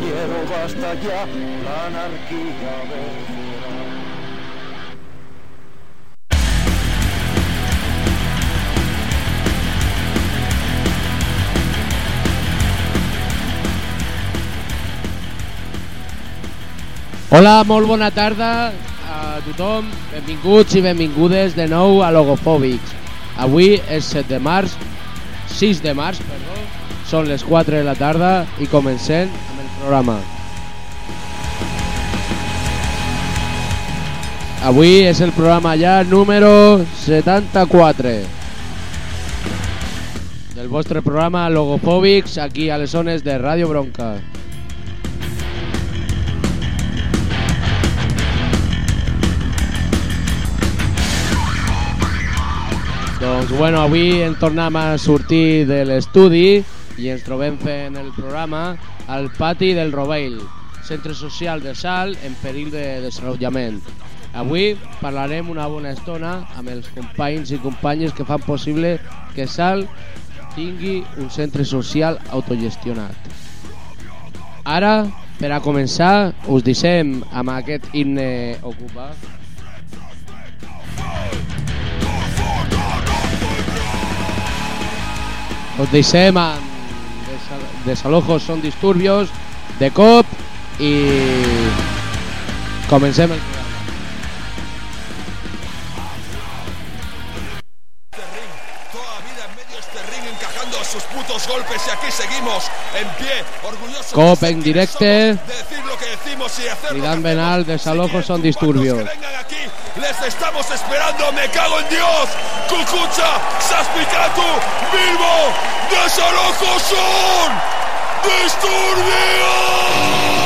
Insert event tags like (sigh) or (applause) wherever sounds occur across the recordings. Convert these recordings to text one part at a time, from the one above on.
Compañero, basta ya, la anarquía vencerá. Hola, molt bona tarda a tothom. Benvinguts i benvingudes de nou a Logofòbics. Avui és 7 de març, 6 de març, perdó. Són les 4 de la tarda i comencem amb programa. Avui és el programa ja número 74 del vostre programa Logofòbics aquí a les zones de Ràdio Bronca. Doncs bueno, avui en tornem a sortir de l'estudi i ens trobem fent el programa al pati del Rovell, centre social de Sal en perill de desenvolupament. Avui parlarem una bona estona amb els companys i companyes que fan possible que Sal tingui un centre social autogestionat. Ara, per a començar, us deixem amb aquest himne ocupat Os deixem amb desalojos son disturbios de cop i comencem el programa. este ring, toda la vida en medio de este ring encajando sus putos golpes y aquí seguimos en pie, orgullosos Cop de ser en quienes directe. somos, de decir lo que decimos y hacer lo Cridant que Benal, hacemos. desalojos Si son quieren, disturbios. cuantos que vengan aquí, les estamos esperando, me cago en Dios, Cucucha, Saspicatu, Bilbo, desalojos son disturbios.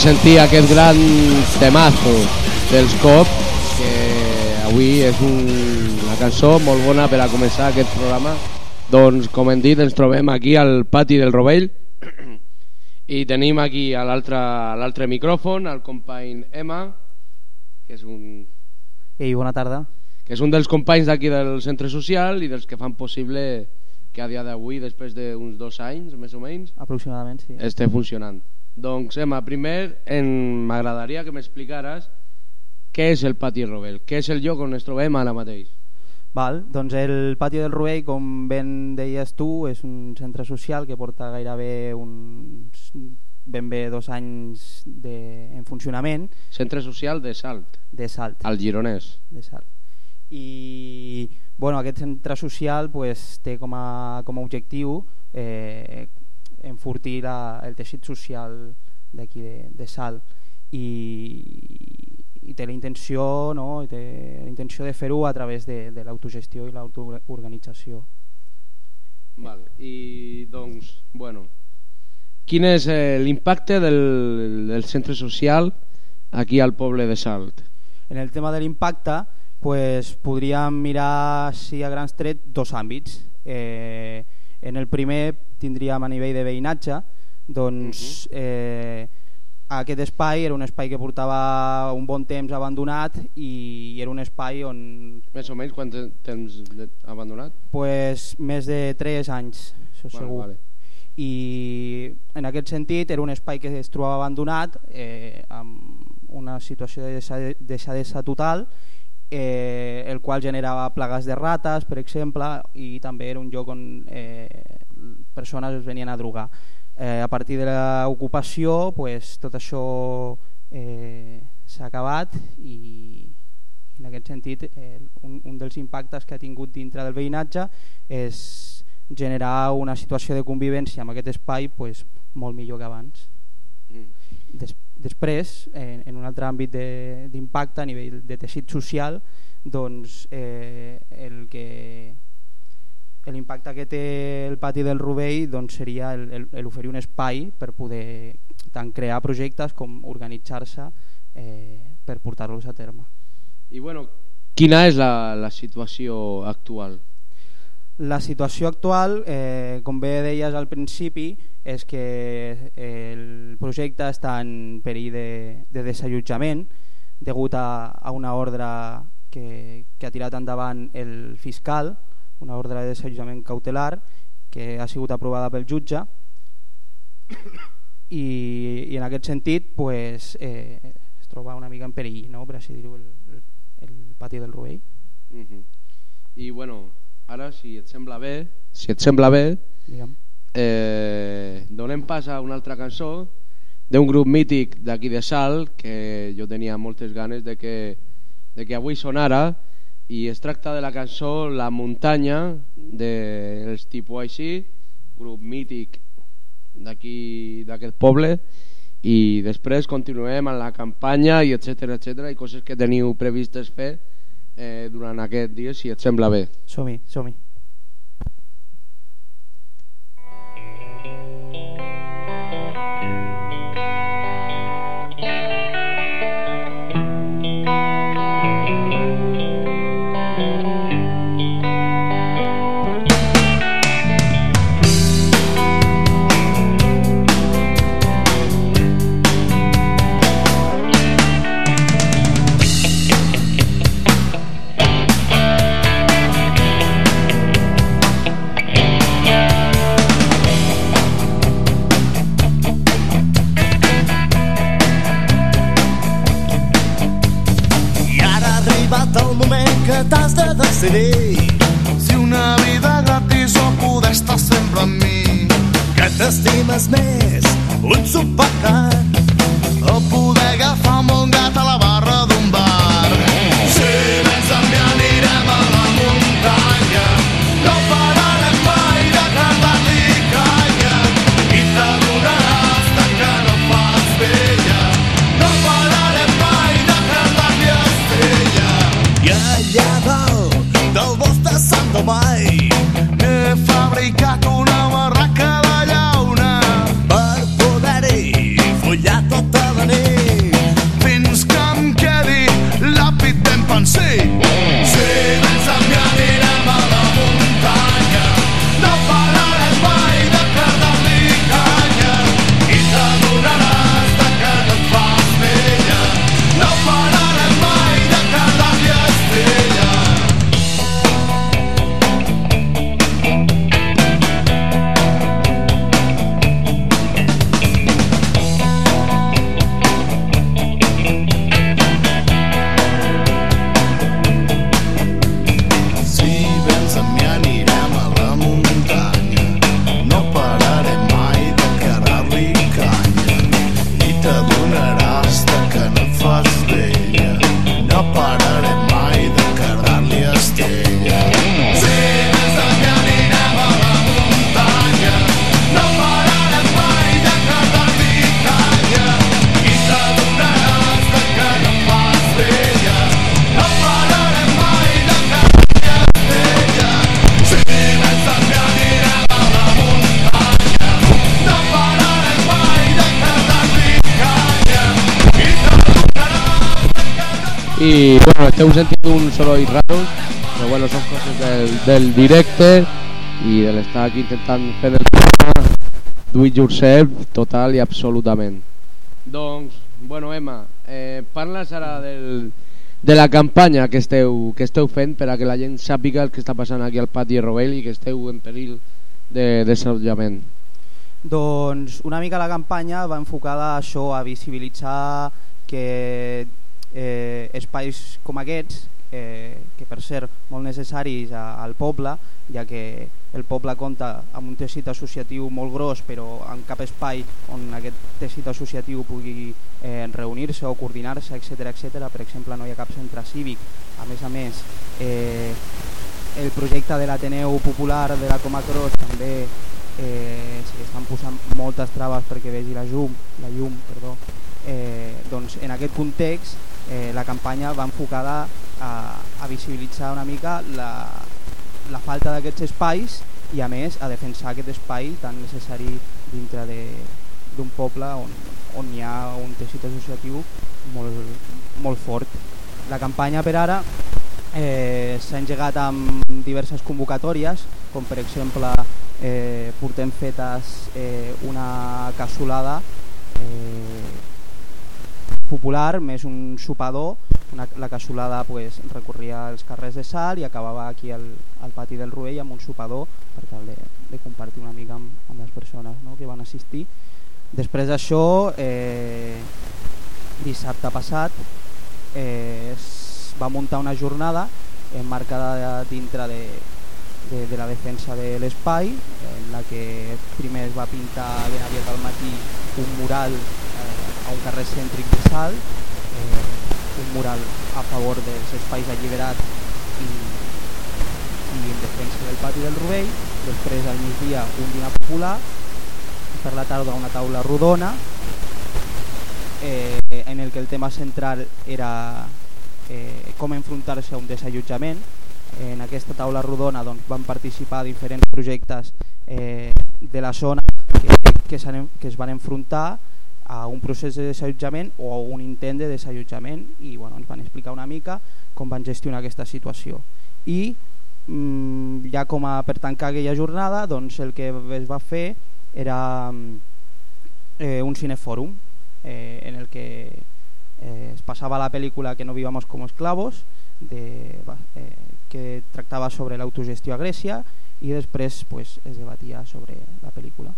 Sentir aquest gran temazo dels COP, que avui és un, una cançó molt bona per a començar aquest programa, doncs, com hem dit, ens trobem aquí al pati del Rovell i tenim aquí a l'altre micròfon el company Emma, que és un... Ei, bona tarda que és un dels companys d'aquí del centre social i dels que fan possible que a dia d'avui, després d'uns dos anys, més o menys, aproximadament, sí. esté funcionant. Doncs, Emma, primer m'agradaria que m'explicares què és el Pati Rovell, què és el lloc on es trobem ara mateix. Val, doncs el Pati del Rovell, com ben deies tu, és un centre social que porta gairebé uns ben bé dos anys de, en funcionament. Centre social de Salt. De Salt. Al Gironès. De Salt i bueno, aquest centre social pues, té com a, com a objectiu eh, enfortir la, el teixit social d'aquí de, de Sal i, i té la intenció no? I té la intenció de fer-ho a través de, de l'autogestió i l'autoorganització Val. i doncs bueno quin és eh, l'impacte del, del centre social aquí al poble de Salt? En el tema de l'impacte pues, podríem mirar si a grans tret dos àmbits. Eh, en el primer tindríem a nivell de veïnatge, doncs uh -huh. eh, aquest espai era un espai que portava un bon temps abandonat i era un espai on... Més o menys quant temps abandonat? Pues més de 3 anys, això vale, segur. Vale. I en aquest sentit era un espai que es trobava abandonat eh, amb una situació de deixadesa total eh, el qual generava plagues de rates, per exemple, i també era un lloc on eh, persones es venien a drogar. Eh, a partir de l'ocupació, pues, tot això eh, s'ha acabat i en aquest sentit eh, un, un dels impactes que ha tingut dintre del veïnatge és generar una situació de convivència amb aquest espai pues, molt millor que abans. Mm. Des, Després, en, en un altre àmbit d'impacte a nivell de teixit social, doncs eh, el que l'impacte que té el pati del Rovell doncs, seria l'oferir un espai per poder tant crear projectes com organitzar-se eh, per portar-los a terme. I bueno, quina és la, la situació actual? La situació actual, eh, com bé deies al principi, és que el projecte està en perill de, de desallotjament degut a, a una ordre que, que ha tirat endavant el fiscal, una ordre de desallotjament cautelar que ha sigut aprovada pel jutge i, i en aquest sentit pues, eh, es troba una mica en perill, no? per així dir-ho, el, el, el pati del Rovell. Uh mhm. -huh. I bueno, ara si et sembla bé, si et sembla bé, Digue'm eh, donem pas a una altra cançó d'un grup mític d'aquí de Sal que jo tenia moltes ganes de que, de que avui sonara i es tracta de la cançó La muntanya dels tipus així grup mític d'aquí d'aquest poble. I després continuem amb la campanya i etc etc i coses que teniu previstes fer eh, durant aquest dia si et sembla bé. Som-hi, som-hi Esteu sentint un soroll raros, pero bueno, son cosas del, del directe y del estar aquí intentant fer el programa do it yourself total i absolutament. Doncs, bueno, Emma, eh, parles ara del, de la campanya que esteu, que esteu fent per a que la gent sàpiga el que està passant aquí al pati de Rovell i que esteu en perill de desallotjament. Doncs una mica la campanya va enfocada a això, a visibilitzar que eh, espais com aquests, eh, que per cert molt necessaris a, al poble, ja que el poble compta amb un teixit associatiu molt gros però en cap espai on aquest teixit associatiu pugui eh, reunir-se o coordinar-se, etc etc. Per exemple, no hi ha cap centre cívic. A més a més, eh, el projecte de l'Ateneu Popular de la Comacros també eh, se estan posant moltes traves perquè vegi la llum, la llum perdó. Eh, doncs en aquest context eh, la campanya va enfocada a, a visibilitzar una mica la, la falta d'aquests espais i a més a defensar aquest espai tan necessari dintre d'un poble on, on hi ha un teixit associatiu molt, molt fort. La campanya per ara eh, s'ha engegat amb diverses convocatòries, com per exemple eh, portem fetes eh, una cassolada eh, popular més un sopador una, la cassolada pues, recorria els carrers de Sal i acabava aquí al, al pati del Ruell amb un sopador per tal de, de compartir una mica amb, amb les persones no? que van assistir després d'això eh, dissabte passat eh, es va muntar una jornada enmarcada dintre de, de, de la defensa de l'espai en la que primer es va pintar ben aviat al matí un mural un carrer cèntric de Sal eh, un mural a favor dels espais alliberats i, i en defensa del pati del Rovell, després al migdia un dinar popular, per la tarda una taula rodona, eh, en el que el tema central era eh, com enfrontar-se a un desallotjament. En aquesta taula rodona doncs, van participar diferents projectes eh, de la zona que, que, que es van enfrontar a un procés de desallotjament o a un intent de desallotjament i bueno, ens van explicar una mica com van gestionar aquesta situació. I mm, ja com a per tancar aquella jornada doncs el que es va fer era eh, un cinefòrum eh, en el que eh, es passava la pel·lícula Que no vivamos como esclavos de, eh, que tractava sobre l'autogestió a Grècia i després pues, es debatia sobre la pel·lícula.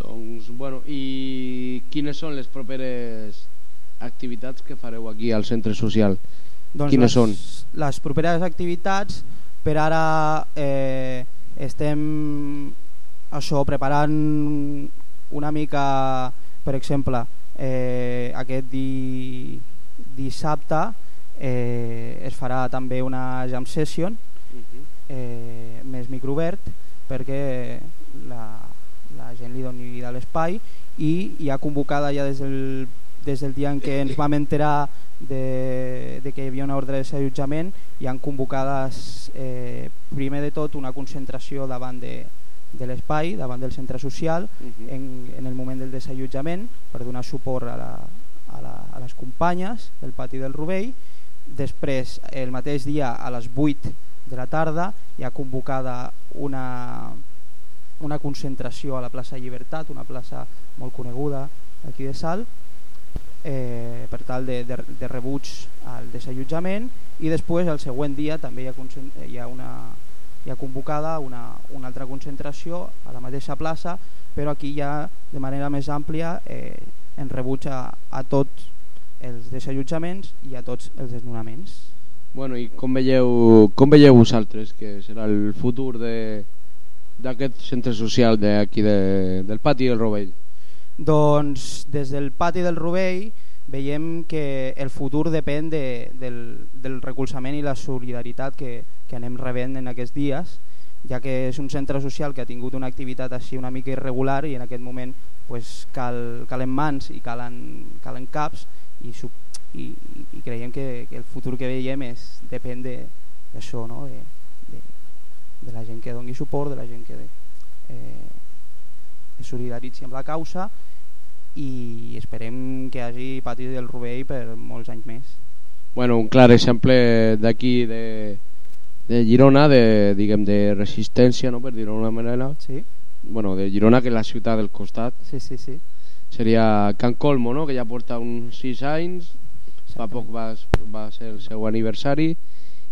Doncs, bueno, i quines són les properes activitats que fareu aquí al centre social? Doncs quines les, són? Les properes activitats, per ara eh, estem això preparant una mica, per exemple, eh, aquest di, dissabte eh, es farà també una jam session mhm. eh, més microobert perquè la, la gent li doni vida a l'espai i hi ha convocada ja des del, des del dia en què ens vam enterar de, de que hi havia una ordre de desallotjament hi han convocades eh, primer de tot una concentració davant de, de l'espai, davant del centre social uh -huh. en, en el moment del desallotjament per donar suport a, la, a, la, a les companyes del pati del Rovell després el mateix dia a les 8 de la tarda hi ha convocada una una concentració a la plaça Llibertat, una plaça molt coneguda aquí de Sal, eh, per tal de, de, de rebuig al desallotjament i després el següent dia també hi ha, hi ha, una, hi ha convocada una, una altra concentració a la mateixa plaça però aquí ja de manera més àmplia eh, en rebuig a, a tots els desallotjaments i a tots els desnonaments. Bueno, i com veieu, com veieu vosaltres que serà el futur de, d'aquest centre social d'aquí de, del pati del Rovell? Doncs des del pati del Rovell veiem que el futur depèn de, del, del recolzament i la solidaritat que, que anem rebent en aquests dies, ja que és un centre social que ha tingut una activitat així una mica irregular i en aquest moment pues, cal, calen mans i calen, calen caps i, i, i creiem que, que el futur que veiem és, depèn d'això, no? de, de la gent que doni suport, de la gent que eh, es solidaritzi amb la causa i esperem que hagi patit del Rovell per molts anys més. Bueno, un clar exemple d'aquí de, de Girona, de, diguem, de resistència, no? per dir-ho d'una manera. Sí, Bueno, de Girona, que és la ciutat del costat. sí, sí, sí. Seria Can Colmo, no? que ja porta uns 6 anys, fa poc va, va ser el seu aniversari,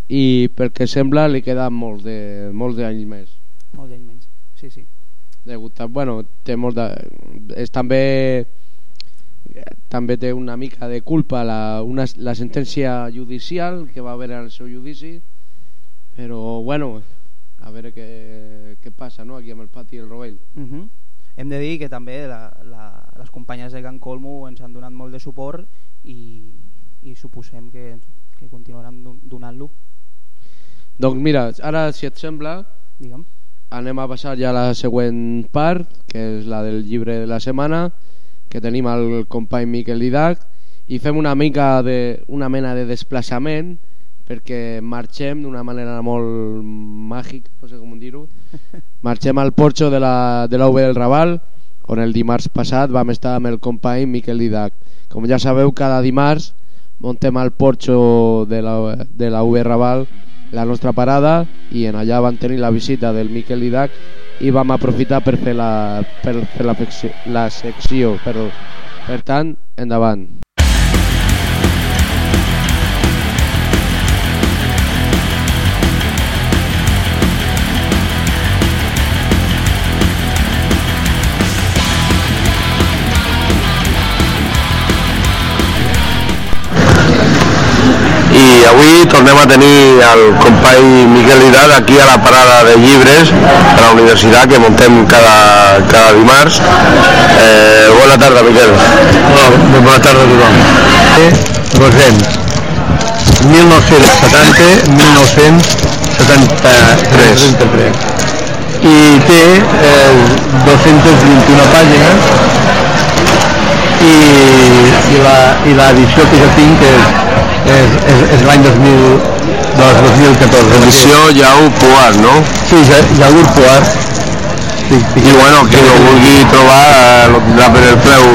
i pel que sembla li queda molts de, molts d'anys més. Molt d'any menys. Sí, sí. Degut a, bueno, té molt de, és també també té una mica de culpa la, una, la sentència judicial que va haver al seu judici però bueno a veure què, què passa no? aquí amb el pati i el rovell Uh -huh. Hem de dir que també la, la, les companyes de Can Colmo ens han donat molt de suport i, i suposem que, que continuaran don- donant-lo. Doncs mira, ara si et sembla Digue'm. anem a passar ja a la següent part que és la del llibre de la setmana que tenim el company Miquel Didac i fem una mica de una mena de desplaçament perquè marxem d'una manera molt màgica, no sé com dir-ho (laughs) marxem al porxo de la, de del Raval on el dimarts passat vam estar amb el company Miquel Didac com ja sabeu cada dimarts muntem al porxo de la, de la UB Raval la nostra parada i en allà vam tenir la visita del Miquel Didac i vam aprofitar per fer la, per fer la, la secció perdó. per tant, endavant avui tornem a tenir el company Miquel Hidat aquí a la parada de llibres de la universitat que muntem cada, cada dimarts. Eh, bona tarda, Miquel. Hola, bona tarda a tothom. 200. 1970-1973. I té eh, 221 pàgines i, i l'edició que jo tinc és, és, és, és l'any 2000 doncs 2014 edició Jau Puar, no? Sí, Ja- Jaur Puar sí, sí, i bueno, qui ho vulgui trobar eh, lo tindrà per el preu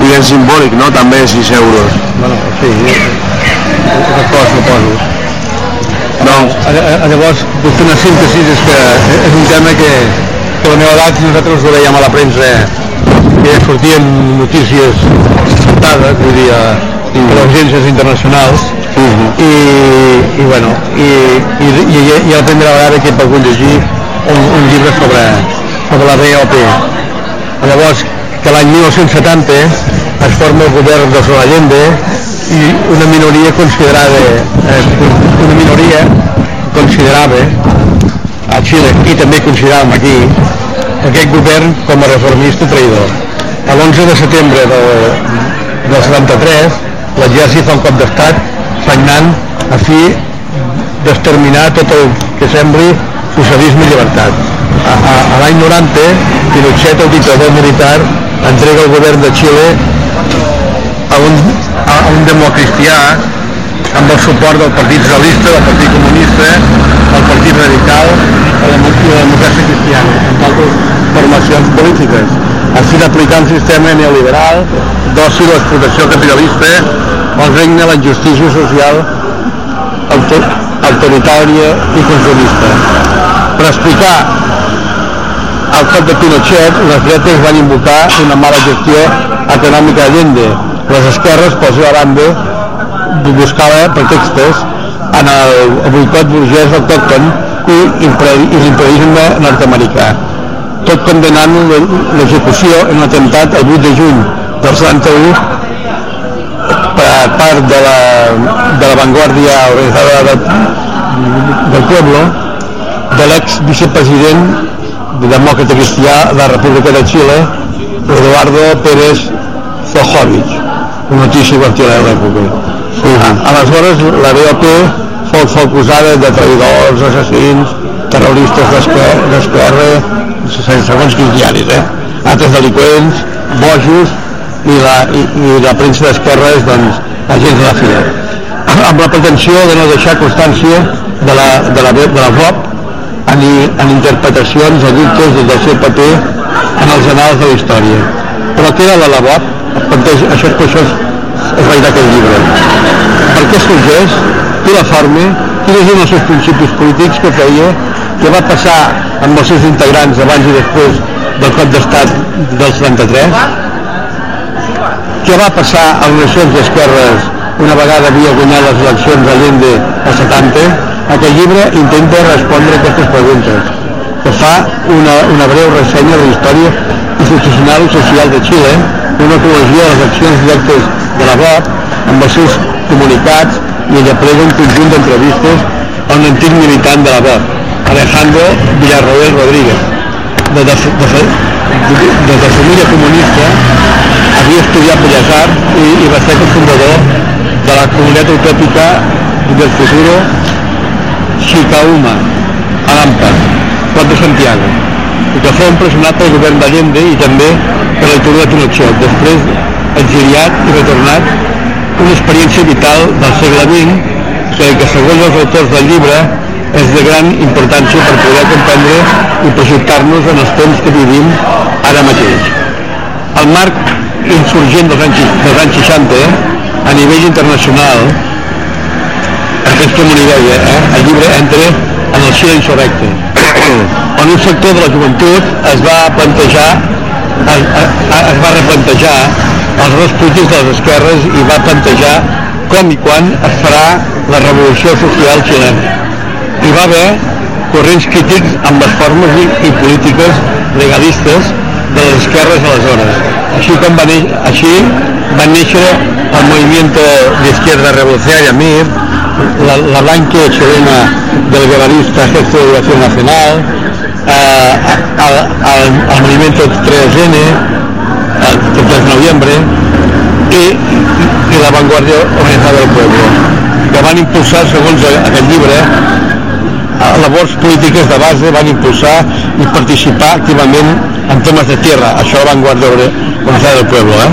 i ben simbòlic, no? També 6 euros. Bueno, sí, el cost lo poso doncs, llavors, puc fer una síntesi, és que és un tema que, que a la meva edat nosaltres ho veiem a la premsa que sortien notícies dades, vull dir, a les agències internacionals. I, i bueno i, i, i, i a la primera vegada que he pogut llegir un, un llibre sobre, sobre la BOP llavors que l'any 1970 es forma el govern de Allende i una minoria considerada eh, una minoria considerava a Xile i també consideràvem aquí aquest govern com a reformista traïdor. A l'11 de setembre de, del 73 l'exèrcit fa un cop d'estat sagnant a fi d'exterminar tot el que sembli socialisme i llibertat. A, a, a l'any 90 Pinochet, el dictador militar, entrega el govern de Xile a un, a un democristià amb el suport del Partit Socialista, del Partit Comunista, del Partit Radical i la democràcia cristiana, amb altres formacions polítiques. Així d'aplicar un sistema neoliberal, dòcil a l'explotació capitalista, on regna la injustícia social auto autoritària i consumista. Per explicar el cop de Pinochet, les dretes van invocar una mala gestió econòmica d'Allende. Les esquerres, per la seva banda, buscava pretextes en el, boicot burgès autòcton i, i l'imperialisme nord-americà tot condenant l'execució en un atemptat el 8 de juny del 71 per part de la, de la vanguardia organitzada del, del pueblo de l'ex vicepresident de demòcrata cristià de la República de Xile Eduardo Pérez Zojovic una notícia igual a l'època aleshores la BOP fou acusada de traïdors, assassins terroristes d'esquer- d'esquerra segons quins diaris eh? altres delinqüents, bojos i la, i, i la premsa d'esquerres doncs, agents de la FIDE (clears throat) amb la pretensió de no deixar constància de la, de la, de la VOP en, en interpretacions o dubtes del seu paper en els anals de la història. Però què era la LAVOP? Planteja, això és això és, és veritat aquest llibre. Per què sorgeix, qui la forma, quins eren els seus principis polítics que feia, què va passar amb els seus integrants abans i després del cop d'estat del 73, què va passar a les nacions d'esquerres una vegada havia guanyat les eleccions a Allende al 70, aquest llibre intenta respondre a aquestes preguntes que fa una, una breu ressenya de la història institucional social de Xile, una ecologia de les accions directes de la VOP amb els seus comunicats i ella plega un conjunt d'entrevistes a un antic militant de la VOP, Alejandro Villarroel Rodríguez, de, de, de, de, de família comunista, havia estudiat Belles Arts i, i va ser el fundador de la comunitat utòpica del futuro Chicauma, a l'Ampa, Pont de Santiago, i que fou empresonat pel govern d'Allende i també per l'autor de Pinochet, després exiliat i retornat una experiència vital del segle XX que, que segons els autors del llibre és de gran importància per poder comprendre i projectar-nos en els temps que vivim ara mateix. El marc insurgent dels anys, dels anys 60 a nivell internacional aquest com una idea, eh? el llibre entra en el Xile insurrecte (coughs) on un sector de la joventut es va plantejar es, es va replantejar els dos polítics de les esquerres i va plantejar com i quan es farà la revolució social xilena. Hi va haver corrents crítics amb les formes i, i polítiques legalistes de les esquerres aleshores. Així com va, així va néixer el moviment d'Izquierda Revolucionaria MIR, la, la blanca chilena del guerrerista Gesto de Liberación Nacional, eh, el, el, el movimiento 3N, el 3 de noviembre, i, i la Vanguardia Organizada del Pueblo, que van impulsar, segons aquest llibre, labors polítiques de base van impulsar i participar activament en temes de tierra, això la Vanguardia Organizada del Pueblo, eh?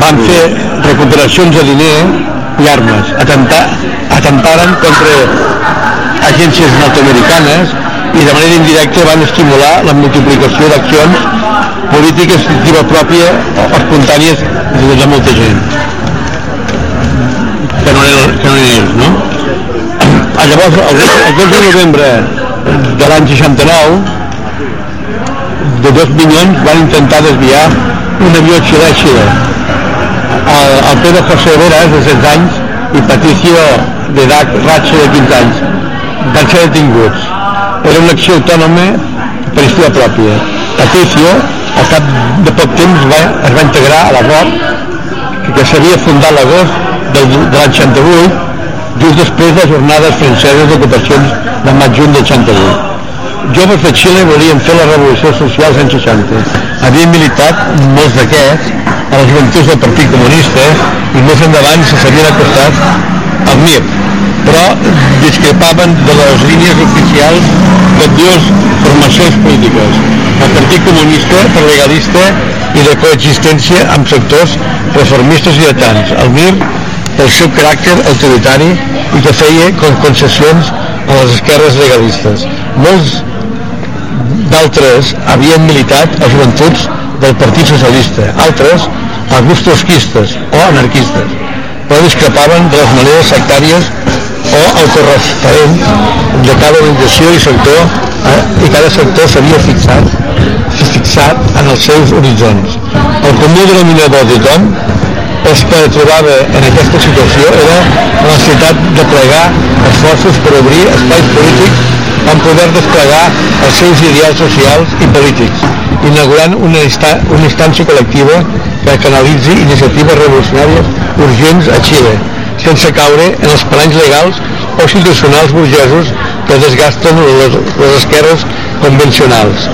van fer recuperacions de diner i armes, atentar, atentaren contra agències nord-americanes i de manera indirecta van estimular la multiplicació d'accions polítiques d'iniciativa pròpia espontànies de, de molta gent que no que no no? Llavors, el, el 2 de novembre de l'any 69, de dos milions van intentar desviar un avió xilè a Xile. El, el Pedro José Veras, de 16 anys, i Patricio de Dac Ratxe, de 15 anys, van ser detinguts. Era una acció autònoma per història pròpia. Patricio, al cap de poc temps, va, es va integrar a la VOP, que, que s'havia fundat l'agost de l'any 68, just després de jornades franceses d'ocupacions de maig-juny del 68. Joves de Xile volien fer la revolució social als anys 60. Havien militat, molts d'aquests, a les joventuts del Partit Comunista i més endavant se s'havien acostat al MIR, però discrepaven de les línies oficials de dues formacions polítiques, el Partit Comunista per legalista i de coexistència amb sectors reformistes i tants, el MIR pel seu caràcter autoritari i que feia concessions a les esquerres legalistes. Molts d'altres havien militat a joventuts del Partit Socialista, altres a grups trotskistes o anarquistes, però discrepaven de les maneres sectàries o autorreferents de cada organització i sector eh, i cada sector s'havia fixat fixat en els seus horitzons. El comú denominador de tothom és que trobava en aquesta situació era la necessitat de plegar esforços per obrir espais polítics on poder desplegar els seus ideals socials i polítics, inaugurant una, insta una instància col·lectiva que canalitzi iniciatives revolucionàries urgents a Xile, sense caure en els paranys legals o institucionals burgesos que desgasten les, les esquerres convencionals,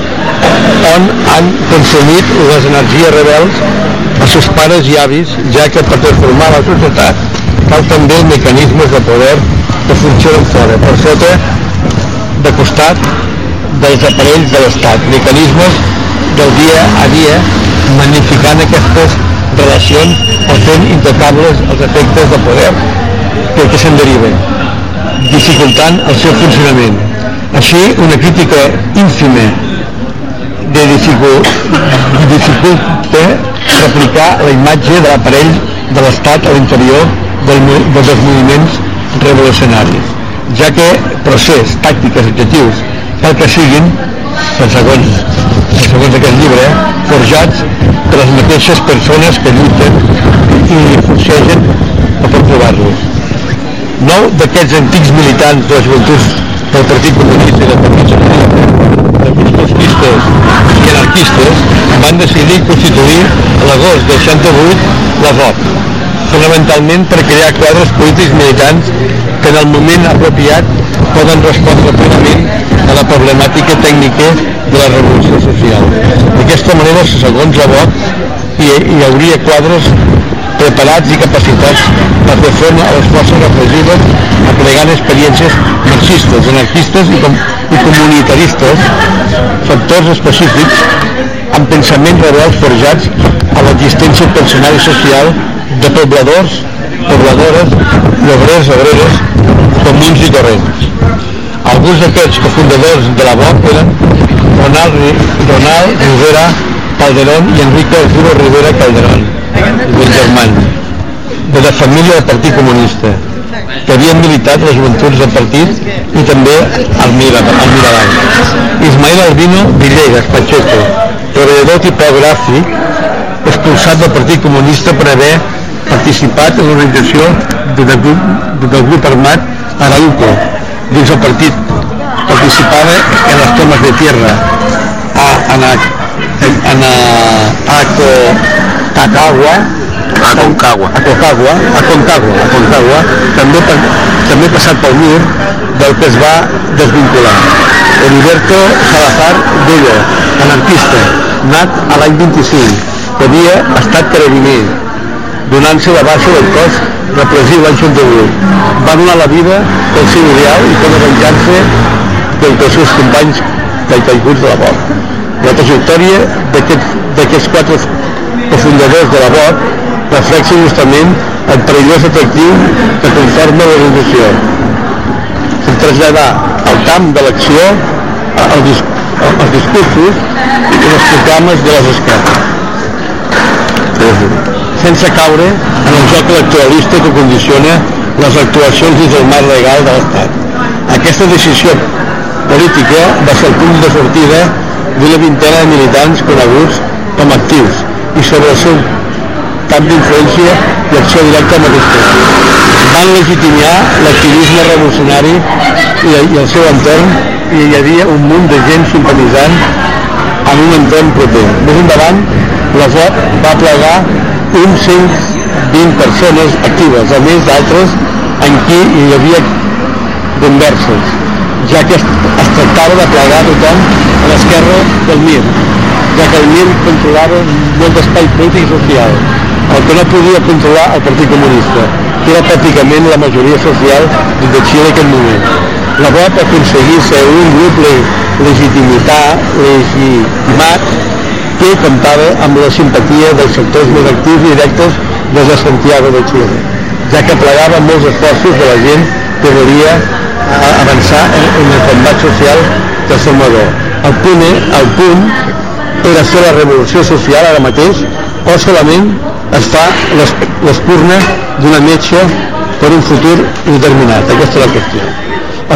on han consumit les energies rebels els seus pares i avis, ja que per transformar la societat cal també mecanismes de poder que funcionen fora, per sota, de costat dels aparells de l'Estat, mecanismes del dia a dia magnificant aquestes relacions o fent intocables els efectes de poder que se'n deriven, dificultant el seu funcionament. Així, una crítica ínfima de dificult, dificulta replicar la imatge de l'aparell de l'Estat a l'interior del, dels moviments revolucionaris, ja que procés, tàctiques, objectius, pel que siguin, per segons, per segons aquest llibre, forjats per les mateixes persones que lluiten i forcegen per provar-los. Nou d'aquests antics militants de les joventuts del Partit Comunista i del Partit Socialista, costistes i anarquistes, van decidir constituir l'agost del 68 la VOC, fonamentalment per crear quadres polítics militants que en el moment apropiat poden respondre plenament a la problemàtica tècnica de la revolució social. D'aquesta manera, segons la VOC, hi, hi hauria quadres preparats i capacitats per fer front a les forces repressives aplegant experiències marxistes, anarquistes i, com, i comunitaristes, factors específics amb pensaments rebels forjats a l'existència personal i social de pobladors, pobladores, obrers, obreres, comuns i torrents. Alguns d'aquests cofundadors de la BOC eren Ronald, Ronald Rivera Calderón i Enrique Arturo Rivera Calderón, dos germans, de la família del Partit Comunista, que havien militat les joventuts del partit i també al Mirador. Ismael Albino Villegas Pacheco, treballador tipogràfic, expulsat del Partit Comunista per haver participat en l'organització del grup, del grup armat Arauco dins el partit participava en les tomes de tierra a, en, a, en a, a Cacagua a Concagua a Concagua, a Concagua, a Concagua també, també passat pel Mir del que es va desvincular. Heriberto Salazar Bello anarquista, nat a l'any 25 que havia estat carabiner donant-se la baixa del cos repressiu l'any 78 va donar la vida pel seu ideal i com a venjança dels seus companys caiguts de la BOC la trajectòria d'aquests quatre cofundadors de la BOC reflexa justament el perillós atractiu que conforma l'organització. Se'n traslladar al camp de l'acció als, dis discursos i les proclames de les esquerres. Sense caure en el joc electoralista que condiciona les actuacions dins del marc legal de l'Estat. Aquesta decisió política va ser el punt de sortida d'una vintena de militants coneguts com actius i sobre el seu camp d'influència i acció directa amb aquest temps. Van legitimar l'activisme revolucionari i, i el seu entorn i hi havia un munt de gent simpatitzant en un entorn proper. Més endavant, la FOC va plegar uns 120 persones actives, a més d'altres en qui hi havia converses, ja que es, es tractava de plegar tothom a l'esquerra del MIR, ja que el MIR controlava molt d'espai polític i social, el que no podia controlar el Partit Comunista, que era pràcticament la majoria social de Xile en aquest moment. La VOP aconseguir ser un grup legitimitat, legitimat, que comptava amb la simpatia dels sectors més actius i directes des de Santiago de Xile, ja que plegava molts esforços de la gent que volia avançar en, en el combat social transformador. El punt, el punt era fer la revolució social ara mateix o solament es fa l'espurna d'una metge per un futur indeterminat. Aquesta és la qüestió.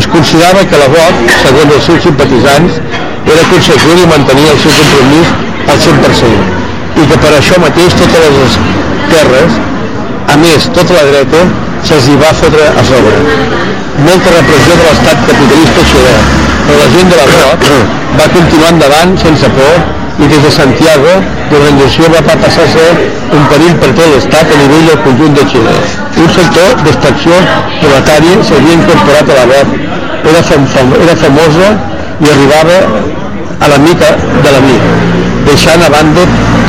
Es considerava que la VOC, segons els seus simpatitzants, era conseqüent i mantenia el seu compromís al 100% i que per això mateix totes les esquerres, a més tota la dreta, se'ls hi va fotre a sobre. Molta repressió de l'estat capitalista xilè, però la gent de la VOC va continuar endavant sense por i des de Santiago l'organització va passar a ser un perill per tot l'estat a nivell del conjunt de Xile. Un sector d'extracció proletària s'havia incorporat a la web, era, fam era famosa i arribava a la mica de la mica, deixant a banda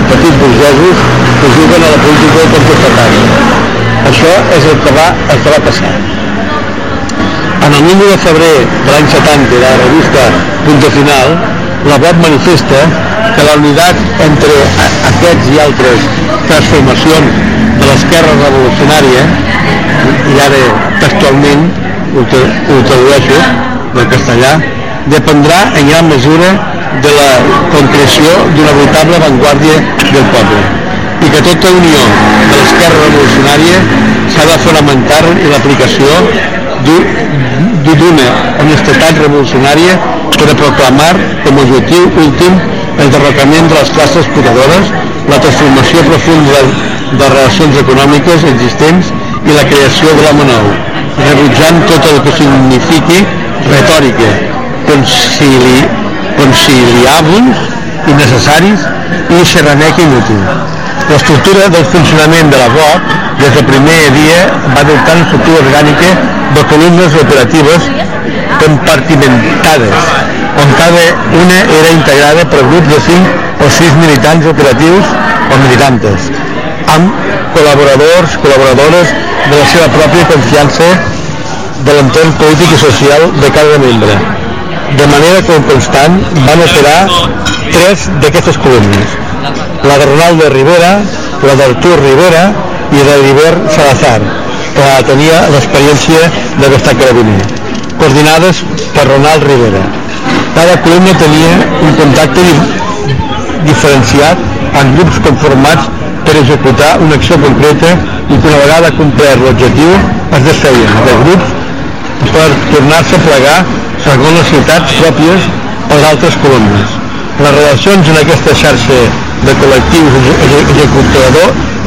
petits burgesos que juguen a la política contestatària. Això és el que va, el que va passar. En el número de febrer de l'any 70 de la revista Punto Final, la web manifesta que la unitat entre aquests i altres transformacions de l'esquerra revolucionària, i ara textualment ho, tradueixo del castellà, dependrà en gran mesura de la concreció d'una veritable avantguàrdia del poble i que tota unió de l'esquerra revolucionària s'ha de fonamentar en l'aplicació d'una honestetat revolucionària per a proclamar com a objectiu últim el derrocament de les classes potadores, la transformació profunda de relacions econòmiques existents i la creació de l'home nou, rebutjant tot el que signifiqui retòrica, concili, conciliables, innecessaris i xerranec inútil. L'estructura del funcionament de la VOC des del primer dia va adoptar una estructura orgànica de columnes operatives compartimentades, on cada una era integrada per grups de 5 o 6 militants operatius o militantes, amb col·laboradors, col·laboradores de la seva pròpia confiança de l'entorn polític i social de cada membre. De manera constant van operar tres d'aquestes columnes, la de Ronaldo Rivera, la d'Artur Rivera i de l'Iber Salazar, que tenia l'experiència de estat carabiner, coordinades per Ronald Rivera. Cada columna tenia un contacte diferenciat en grups conformats per executar una acció concreta i que una vegada complert l'objectiu es desfeien de grups per tornar-se a plegar segons les ciutats pròpies o d'altres columnes. Les relacions en aquesta xarxa de col·lectius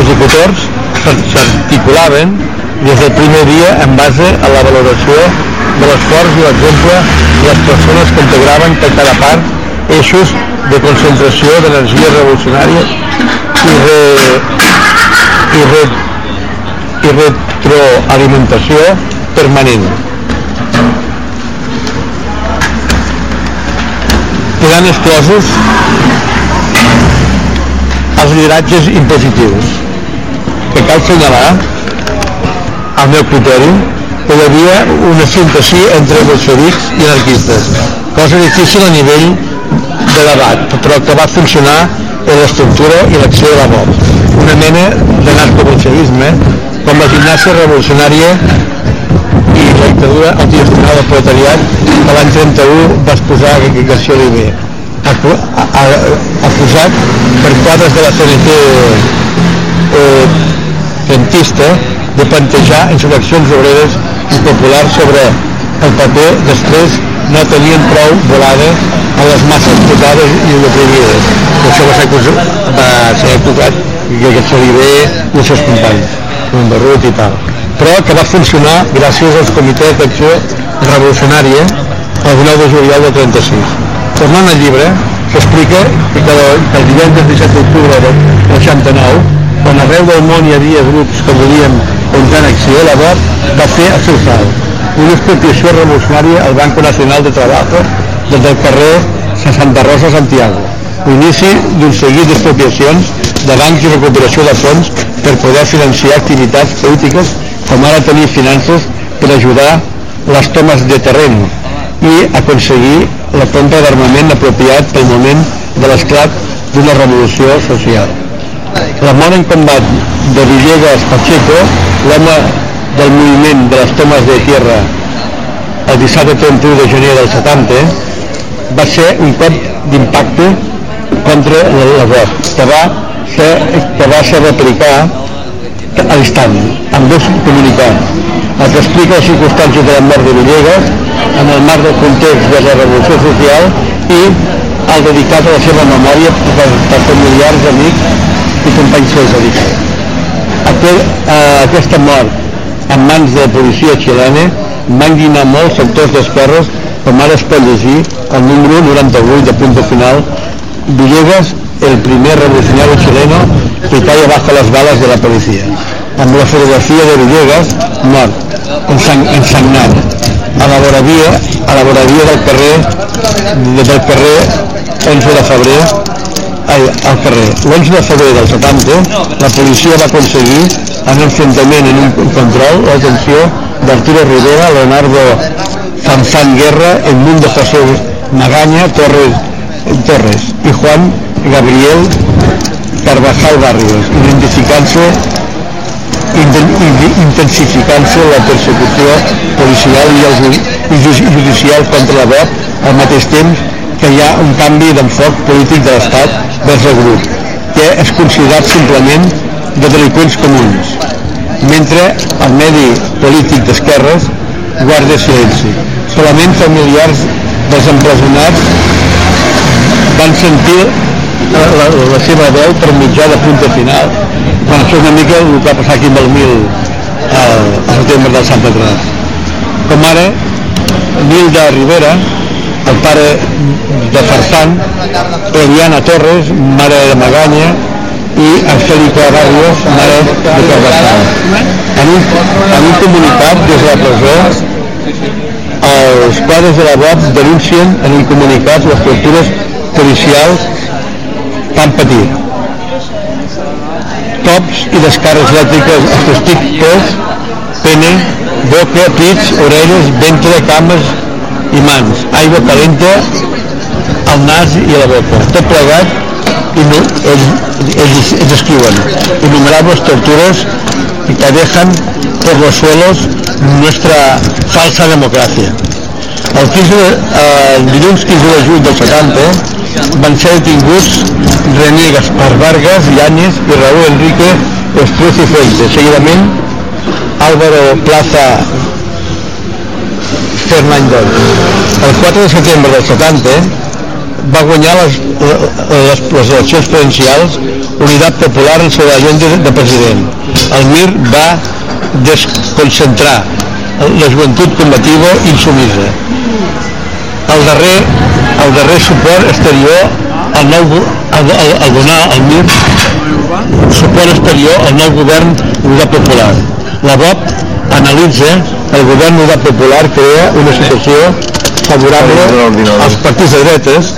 executors s'articulaven des del primer dia en base a la valoració de l'esforç i l'exemple de les persones que integraven per cada part eixos de concentració d'energia revolucionària i, re, i, re, i retroalimentació permanent. Quedant exclosos els lideratges impositius que cal assenyalar al meu criteri que hi havia una síntesi entre bolxevics i anarquistes. Cosa difícil a nivell de debat però que va funcionar en l'estructura i l'acció de la MOP una mena de narcobolxevisme com la gimnàsia revolucionària i la dictadura autogestionada del proletariat que l'any 31 va exposar García Oliver acusat per quadres de la CNT eh, fentista de plantejar insurreccions obreres i populars sobre el paper després no tenien prou volada a les masses potades i oprimides. Això va ser va ser acusat que aquest Oliver i els seus companys, un Barrut i tal. Però que va funcionar gràcies als comitès d'acció revolucionària el 9 de juliol del 36. Tornant al llibre, s'explica que, que el divendres 17 d'octubre del 69, quan arreu del món hi havia grups que volien en acció, la VOP va seu salt. Una expropiació revolucionària al Banco Nacional de Trabajo des del carrer Santa Rosa Santiago. L'inici d'un seguit d'expropiacions de bancs i recuperació de fons per poder financiar activitats polítiques com ara tenir finances per ajudar les tomes de terreny i aconseguir la compra d'armament apropiat pel moment de l'esclat d'una revolució social. La mort en combat de Villegas Pacheco, l'home del moviment de les tomes de tierra el 17 31 de gener del 70, va ser un cop d'impacte contra la web, que va ser, que va ser replicar a l'instant, amb dos comunicats. El que explica les circumstàncies de la mort de Villegas en el marc del context de la revolució social i el dedicat a la seva memòria per, per familiars, amics i companys seus dedicats. Aquest, eh, aquesta mort en mans de la policia xilena va indignar molts sectors d'esquerres com ara es pot llegir el número 98 de punt final Villegas, el primer revolucionario chileno que cae bajo las balas de la policía amb la fotografia de Villegas mort, ensagnat a la voravia, a la voravia del carrer del carrer 11 de febrer ai, al carrer. L'11 de febrer del 70 la policia va aconseguir en enfrontament en un control la detenció d'Arturo Rivera, Leonardo Fanfan Guerra, Mundo José Magaña, Torres, Torres i Juan Gabriel Carvajal Barrios, identificant-se intensificant-se la persecució policial i judicial contra la web al mateix temps que hi ha un canvi d'enfoc polític de l'Estat vers el grup. que és considerat simplement de delinqüents comuns, mentre el medi polític d'esquerres guarda silenci. Solament familiars dels empresonats van sentir la, la, la seva veu per mitjà de punta final. Bueno, això és una mica el que va passar aquí amb el mil al, setembre del Sant Patronat. Com ara, Nil de Rivera, el pare de Farsant, Eliana Torres, mare de Maganya, i Angélica Barrios, mare de un, en un comunicat des de la presó, els quadres de la web denuncien en un comunicat les tortures policials van patir. Cops i descàrregues elèctriques als testicles, pene, boca, pits, orelles, ventre, cames i mans, aigua calenta al nas i a la boca. Tot plegat i no, ells, ells, ells escriuen innumerables tortures que dejan por los suelos nuestra falsa democracia. El, 15 de, eh, el dilluns 15 de juny del 70 van ser detinguts René Gaspar Vargas, Yáñez i Raúl Enrique Estruz i Fuente. Seguidament, Álvaro Plaza Fernández. El 4 de setembre del 70 va guanyar les, les, les eleccions provincials Unitat Popular en sobre l'agenda de president. El MIR va desconcentrar la joventut combativa insumisa. El darrer, el darrer suport exterior al nou, al, al, al donar al MIR suport exterior al nou govern Unitat Popular. La BOP analitza el govern Unitat Popular crea una situació favorable als partits de dretes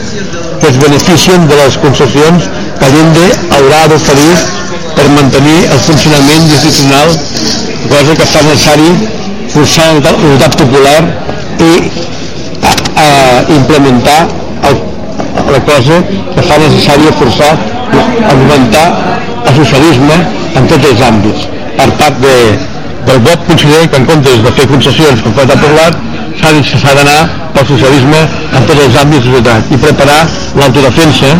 que es beneficien de les concessions que Allende haurà d'oferir per mantenir el funcionament institucional, cosa que fa necessari forçar la unitat popular i a, a implementar el, la cosa que fa necessària forçar augmentar el socialisme en tots els àmbits. Per part de, del vot considera que en comptes de fer concessions com fa popular s'ha d'anar pel socialisme en tots els àmbits de societat i preparar l'autodefensa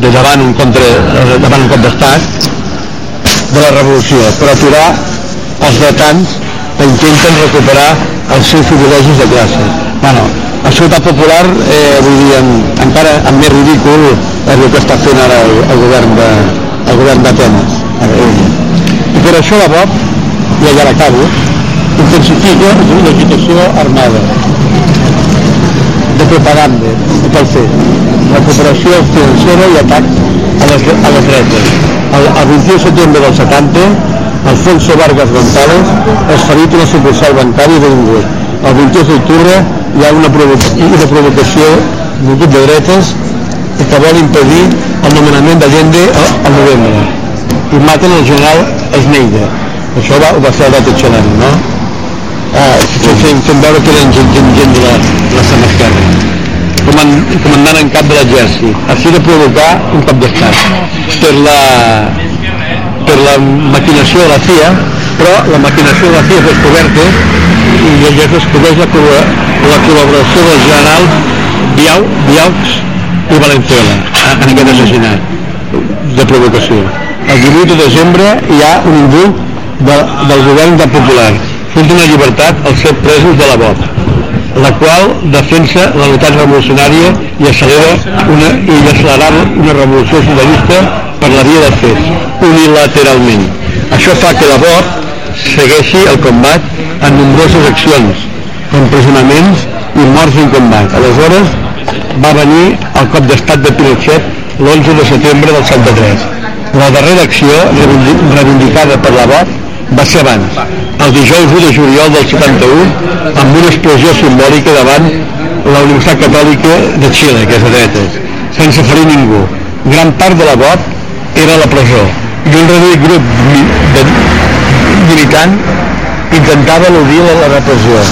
de davant un, contra, davant un cop d'estat de la revolució per aturar els dretants que intenten recuperar els seus privilegis de classe. Bueno, a Ciutat Popular, eh, vull dir, en, encara amb més ridícul és el que està fent ara el, el govern de, el govern d'Atenes. I per això la BOP, i ja l'acabo, intensifica l'agitació armada de propaganda pel fet, recuperació financera i atac a les, a les dretes. El, el 21 de setembre del 70, Alfonso Vargas González és ferit una sucursal bancària de ningú. El 22 d'octubre hi ha una, provoca una provocació d'un grup de dretes que vol impedir el nomenament d'Allende al novembre i maten el general Esneida. Això va, va ser el data Xelani, no? Ah, fent, fent veure que eren gent, gent, gent de la, de la esquerra comandant en cap de l'exèrcit. Així de provocar un cop d'estat per la, per la maquinació de la CIA, però la maquinació de la CIA és descoberta i es descobreix la, la col·laboració dels generals Biau, Biaux i Valenzuela en aquest assassinat de provocació. El 18 de desembre hi ha un indult de, del govern de Popular. Fent una llibertat als set presos de la BOP la qual defensa la unitat revolucionària i accelera una, i accelerar una revolució socialista per la via de fets, unilateralment. Això fa que la BOT segueixi el combat en nombroses accions, empresonaments i morts en combat. Aleshores va venir el cop d'estat de Pinochet l'11 de setembre del 73. La darrera acció reivindicada per la BOT va ser abans, el dijous 1 de juliol del 71, amb una explosió simbòlica davant la Universitat Catòlica de Xile, que és de dretes, sense ferir ningú. Gran part de la BOT era la presó i un reduït grup de militant intentava eludir la repressió.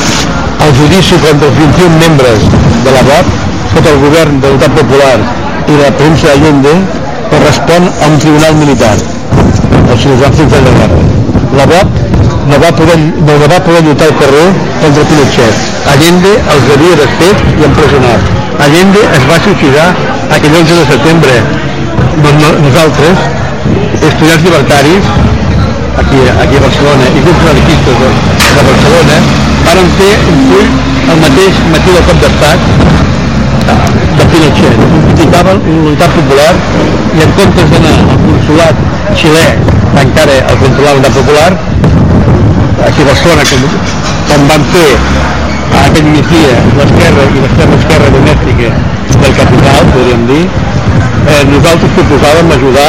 El judici contra els 21 membres de la BOT, sota el govern de l'Unitat Popular i la província d'Allende, correspon a un tribunal militar, els filosòfics de la guerra. La BOT no va poder, no va poder lluitar al carrer contra Pinochet. Allende els havia desfet i empresonat. Allende es va suïcidar aquell 11 de setembre no, nosaltres, estudiants libertaris, aquí, aquí a Barcelona, i grups anarquistes de, de Barcelona, vàrem fer un full el mateix matí del cop d'estat de Pinochet. Criticava l'unitat popular i en comptes d'anar al consulat xilè, encara el controlava l'unitat popular, aquí a Barcelona, com, com van fer aquell migdia l'esquerra i l'extrema esquerra domèstica del capital, podríem dir, eh, nosaltres proposàvem ajudar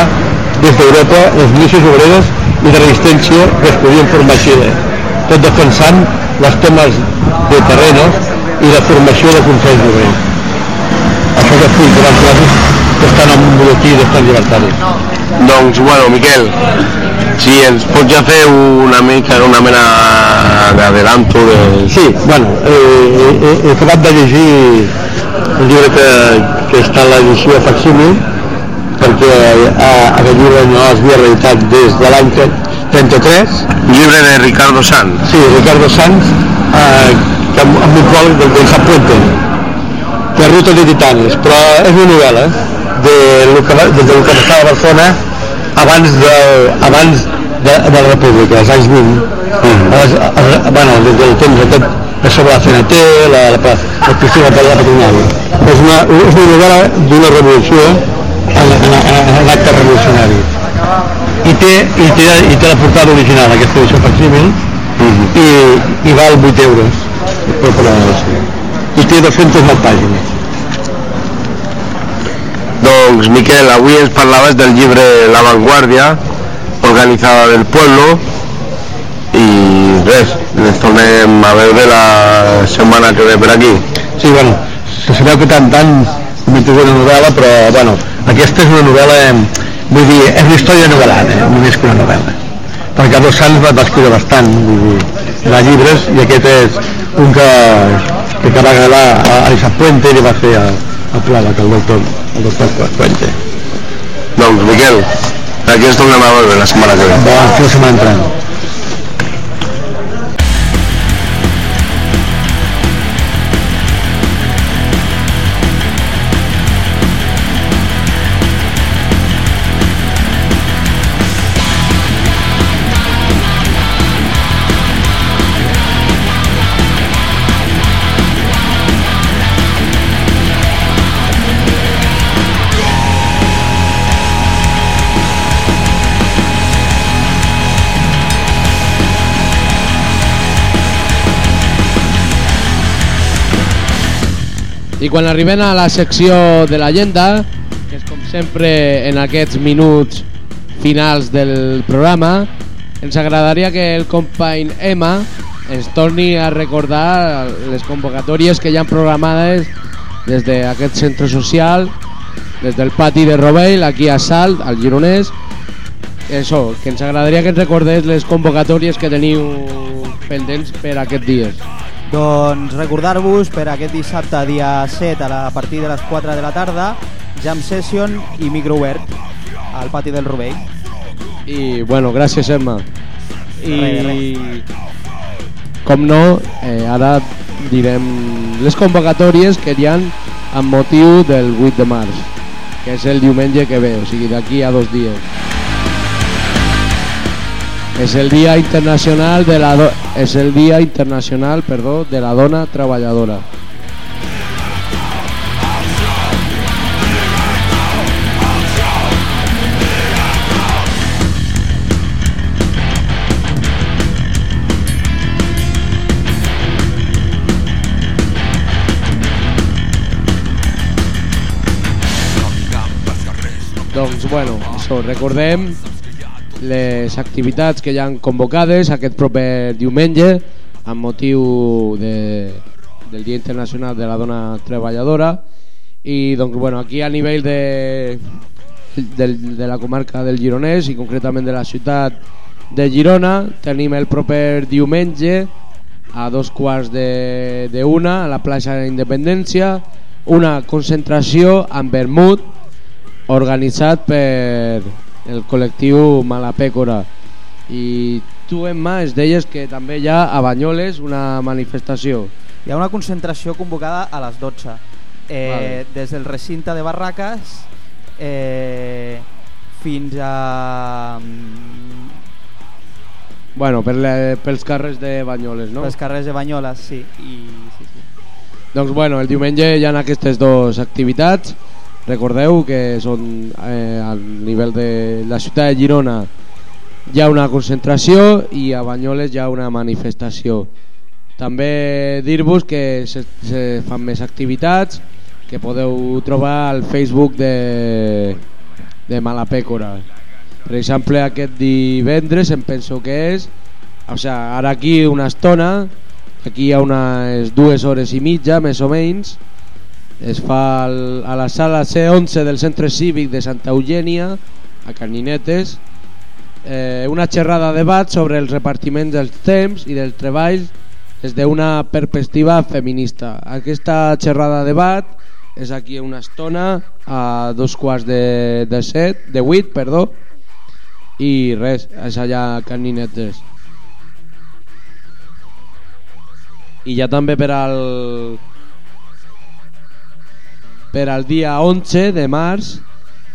des d'Europa les milícies obreres i de resistència que es podien formar a Xile, tot defensant les tomes de terrenos i la formació de consells obrers. Això és el que van fer que estan en un boletí d'estats llibertaris. Doncs, bueno, Miquel, si ens pots ja fer una mica, una mena d'adelanto de... Sí, bueno, eh, he, he acabat de llegir un llibre que, que està a l'edició facsímil perquè a, aquest llibre no s'havia reeditat des de l'any 33 Llibre de Ricardo Sanz. Sí, Ricardo Sanz, eh, que amb, amb un pròleg del Benja Puente, de Ruta de Titanes, però és una novel·la de lo que, des del que passava a Barcelona abans, de, abans de, de la República, als anys 20. Mm. Els, els, bueno, des del temps aquest, que sobre la CNT, la, la, la, la Cristina per la Patronal. És una, és una novel·la d'una revolució en, en, en, en l'acte revolucionari. I té, i té, i té la portada original, aquesta edició facsímil, i, i val 8 euros. Però, sí. I té 209 pàgines. Doncs, Miquel, avui ens parlaves del llibre La Vanguardia, organitzada del pueblo, i res, ens tornem a veure la setmana que ve per aquí. Sí, bueno, sabeu que tant tant comentés una novel·la, però, bueno, aquesta és una novel·la, eh, vull dir, és una història novel·lada, eh, només que una novel·la. Perquè Dos Sants va, va escriure bastant, vull dir, de llibres, i aquest és un que, que, va agradar a, a Isaac Puente i li va fer el, el doctor, el doctor Puente. Doncs, Miquel, aquí ens tornem a veure la setmana que ve. La setmana entrant. I quan arribem a la secció de la que és com sempre en aquests minuts finals del programa, ens agradaria que el company Emma ens torni a recordar les convocatòries que hi han programades des d'aquest centre social, des del pati de Rovell, aquí a Salt, al Gironès. Això, que ens agradaria que ens recordés les convocatòries que teniu pendents per aquests dies. Doncs recordar-vos per aquest dissabte dia 7 a, la, a partir de les 4 de la tarda Jam Session i micro obert al pati del Rovell I bueno, gràcies Emma. I Res, com no, eh, ara direm les convocatòries que hi ha amb motiu del 8 de març, que és el diumenge que ve, o sigui d'aquí a dos dies. És el dia internacional de la és el dia internacional, perdó, de la dona treballadora. Doncs bueno, això, recordem les activitats que hi han convocades aquest proper diumenge amb motiu de, del Dia Internacional de la Dona Treballadora. I doncs bueno, aquí a nivell de, de, de la comarca del Gironès i concretament de la ciutat de Girona tenim el proper diumenge a dos quarts de, de una a la plaça de la Independència una concentració amb vermut organitzat per el col·lectiu Malapècora i tu Emma es deies que també hi ha a Banyoles una manifestació Hi ha una concentració convocada a les 12 eh, Vale. des del recinte de Barraques eh, fins a... mm, Bueno, per le, pels carrers de Banyoles, no? els carrers de Banyoles, sí. I, sí, sí. Doncs bueno, el diumenge hi ha aquestes dues activitats. Recordeu que són eh, al nivell de la ciutat de Girona hi ha una concentració i a Banyoles hi ha una manifestació. També dir-vos que se, se fan més activitats que podeu trobar al Facebook de, de Malapècora. Per exemple, aquest divendres em penso que és, o sigui, ara aquí una estona, aquí hi ha unes dues hores i mitja, més o menys, es fa al, a la sala C11 del Centre Cívic de Santa Eugènia, a Caninetes, eh, una xerrada de debat sobre el repartiment dels temps i dels treballs des d'una perspectiva feminista. Aquesta xerrada de debat és aquí una estona a dos quarts de, de set, de vuit, perdó, i res, és allà a Caninetes. I ja també per al per al dia 11 de març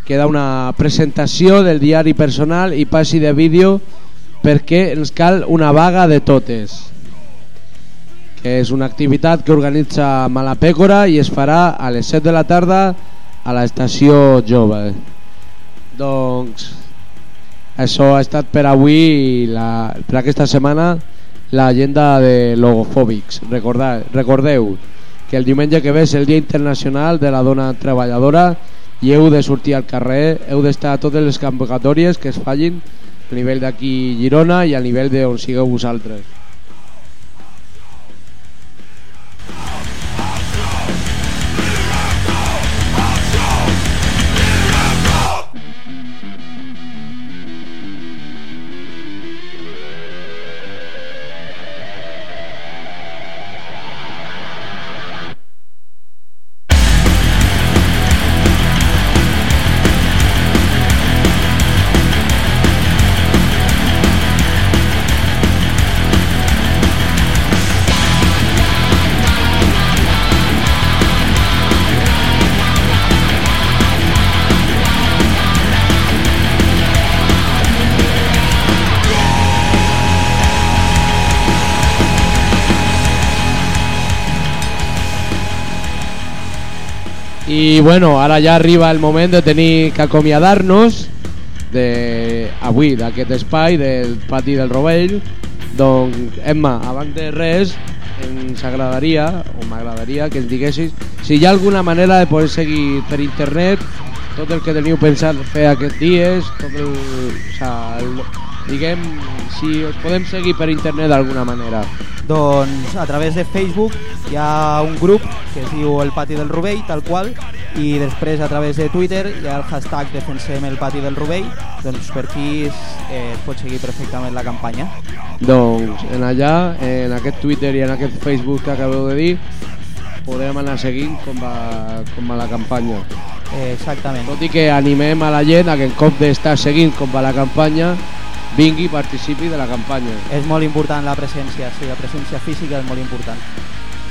queda una presentació del diari personal i passi de vídeo perquè ens cal una vaga de totes que és una activitat que organitza Malapècora i es farà a les 7 de la tarda a l'estació jove. Doncs això ha estat per avui la, per aquesta setmana l'agenda de logofòbics recordeu que el diumenge que ve és el Dia Internacional de la Dona Treballadora i heu de sortir al carrer, heu d'estar a totes les convocatòries que es fallin a nivell d'aquí Girona i a nivell d'on sigueu vosaltres. Bueno, ara ja arriba el moment de tenir que acomiadar-nos de avui d'aquest espai del pati del Rovell. Doncs Emma, abans de res ens agradaria o m'agradaria que ens si hi alguna manera de poder seguir per internet tot el que teniu pensat fer aquests dies tot el, el, diguem si us podem seguir per internet d'alguna manera Doncs a través de Facebook hi ha un grup que es diu El Pati del Rovell, tal qual, i després a través de Twitter hi ha el hashtag Defensem el Pati del Rovell, doncs per aquí es, eh, es pot seguir perfectament la campanya. Doncs en allà, en aquest Twitter i en aquest Facebook que acabeu de dir, podem anar seguint com va, com va la campanya. Exactament. Tot i que animem a la gent a que en cop d'estar seguint com va la campanya, vingui i participi de la campanya. És molt important la presència, sí, la presència física és molt important.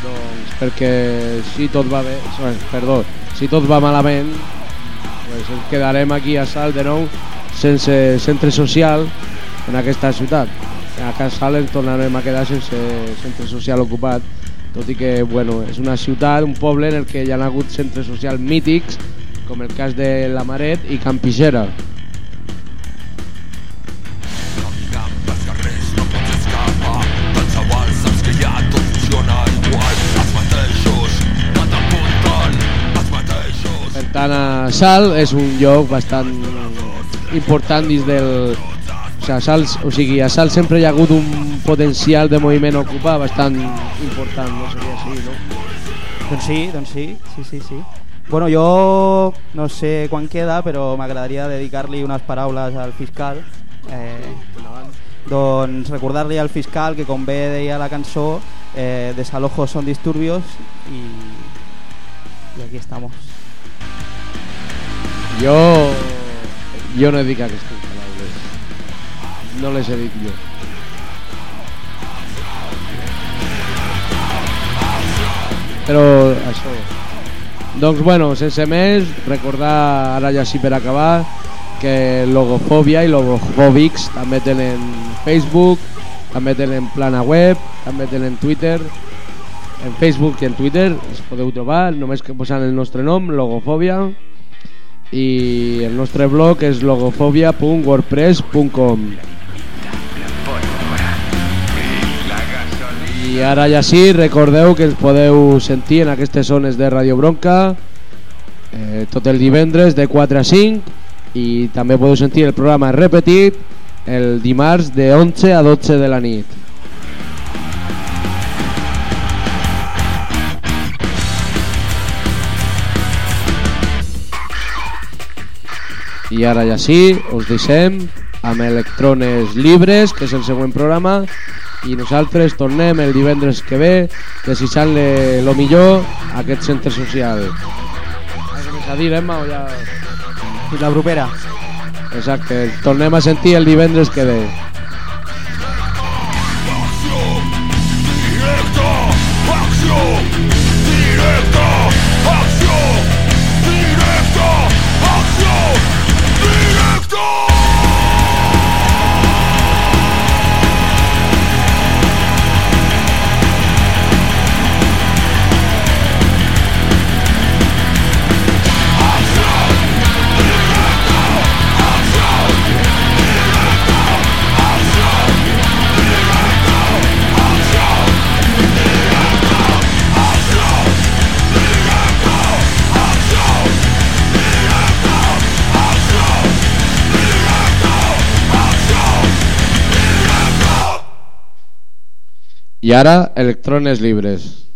Doncs perquè si tot va bé, perdó, si tot va malament, pues ens quedarem aquí a Salt de nou sense centre social en aquesta ciutat. A casa Salt ens tornarem a quedar sense centre social ocupat, tot i que bueno, és una ciutat, un poble en el que hi ha hagut centres socials mítics, com el cas de la Maret i Can Salt és un lloc bastant important dins del... O sigui, a Salt, o sigui, a Salt sempre hi ha hagut un potencial de moviment ocupar bastant important, no seria així, no? Doncs sí, doncs sí, sí, sí, sí. Bueno, jo no sé quan queda, però m'agradaria dedicar-li unes paraules al fiscal. Eh, doncs recordar-li al fiscal que com bé deia la cançó, eh, desalojos son disturbios i, i aquí estamos. Jo... Jo no he dit aquestes paraules. No les he dit jo. Però això... Doncs bueno, sense més, recordar ara ja sí per acabar que Logofòbia i Logofòbics també tenen Facebook, també tenen plana web, també tenen Twitter, en Facebook i en Twitter es podeu trobar, només que posant el nostre nom, Logofòbia, i el nostre blog és logofòbia.wordpress.com I ara ja sí, recordeu que ens podeu sentir en aquestes zones de Radio Bronca eh, tot el divendres de 4 a 5 i també podeu sentir el programa repetit el dimarts de 11 a 12 de la nit. I ara ja sí, us deixem amb Electrones Libres, que és el següent programa, i nosaltres tornem el divendres que ve desitjant-li lo millor a aquest centre social. Més a dir, Emma, o ja... Fins la propera. Exacte, tornem a sentir el divendres que ve. I ara, electrones libres.